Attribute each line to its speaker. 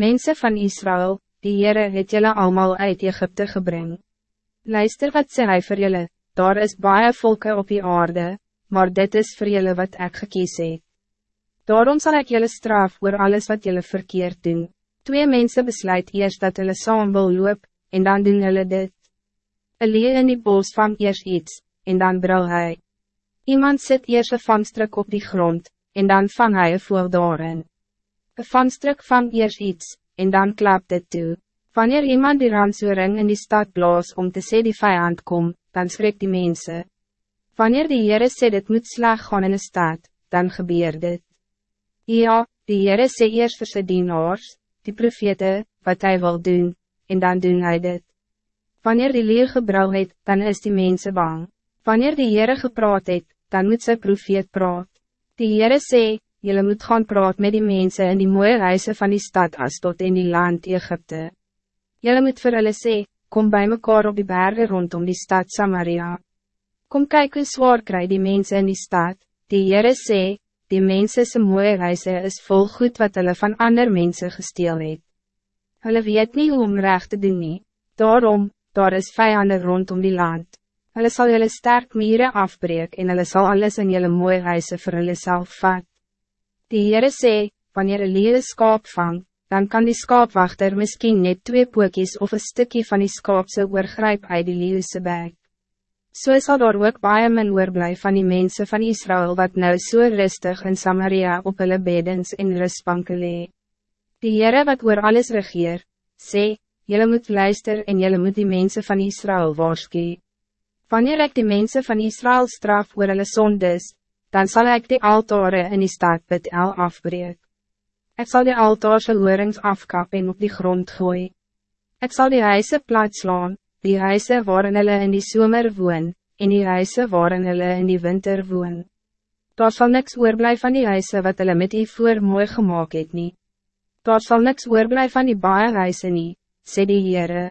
Speaker 1: Mensen van Israël, die Heere het jullie allemaal uit Egypte gebring. Luister wat sê hy vir julle, daar is baie volke op die aarde, maar dit is voor jullie wat ik gekies het. Daarom zal ik jullie straf voor alles wat jullie verkeerd doen. Twee mensen besluit eerst dat hulle saam wil loop, en dan doen hulle dit. Een leeuw in die bos vang eerst iets, en dan brul hij. Iemand zet eerst een vangstruk op die grond, en dan vang hij een voel daarin. Een vangstruk vang eerst iets, en dan klapt dit toe. Wanneer iemand die ransoering in die stad blaas om te sê die vijand kom, dan schrik die mensen. Wanneer die Heere sê dit moet slag gaan in de stad, dan gebeurt dit. Ja, die Heere sê eerst vir sy dienaars, die profete, wat hij wil doen, en dan doen hij dit. Wanneer die leer gebrouw het, dan is die mensen bang. Wanneer die Heere gepraat het, dan moet sy profeet praat. Die Heere sê, Jullie moet gaan praat met die mensen in die mooie reizen van die stad as tot in die land Egypte. Jullie moet vir hulle sê, kom bij mekaar op die bergen rondom die stad Samaria. Kom kyk hoe zwaar kry die mensen in die stad, die Heere sê, die mensen se mooie reizen is vol goed wat hulle van ander mensen gesteel het. Hulle weet niet hoe om recht te doen nie, daarom, daar is vijanden rondom die land. Hulle sal julle sterk mieren afbreek en hulle sal alles in julle mooie reizen vir hulle self vat. Die Heere sê, wanneer een leeuw skaap vang, dan kan die skaapwachter misschien net twee poekies of een stukje van die skaapse oorgryp uit die leeuwse bek. So sal daar ook baie min oorblij van die mensen van Israël wat nou so rustig in Samaria op hulle bedens en rustbanken lee. Die Heere wat oor alles regeer, sê, Jylle moet luister en jylle moet die mensen van Israël waarskie. Wanneer ik die mensen van Israël straf oor hulle sondes, dan zal ik die altaren in die stad Betel afbreek. Ik zal die altaarse loorings afkap en op die grond gooi. Ik zal die huise plat slaan, die huise waarin hulle in die zomer woon, en die huise waarin hulle in die winter woon. Daar zal niks oorblij van die huise wat hulle met die voor mooi gemaakt het nie. Daar zal niks oorblij van die baie huise nie, sê die Heere.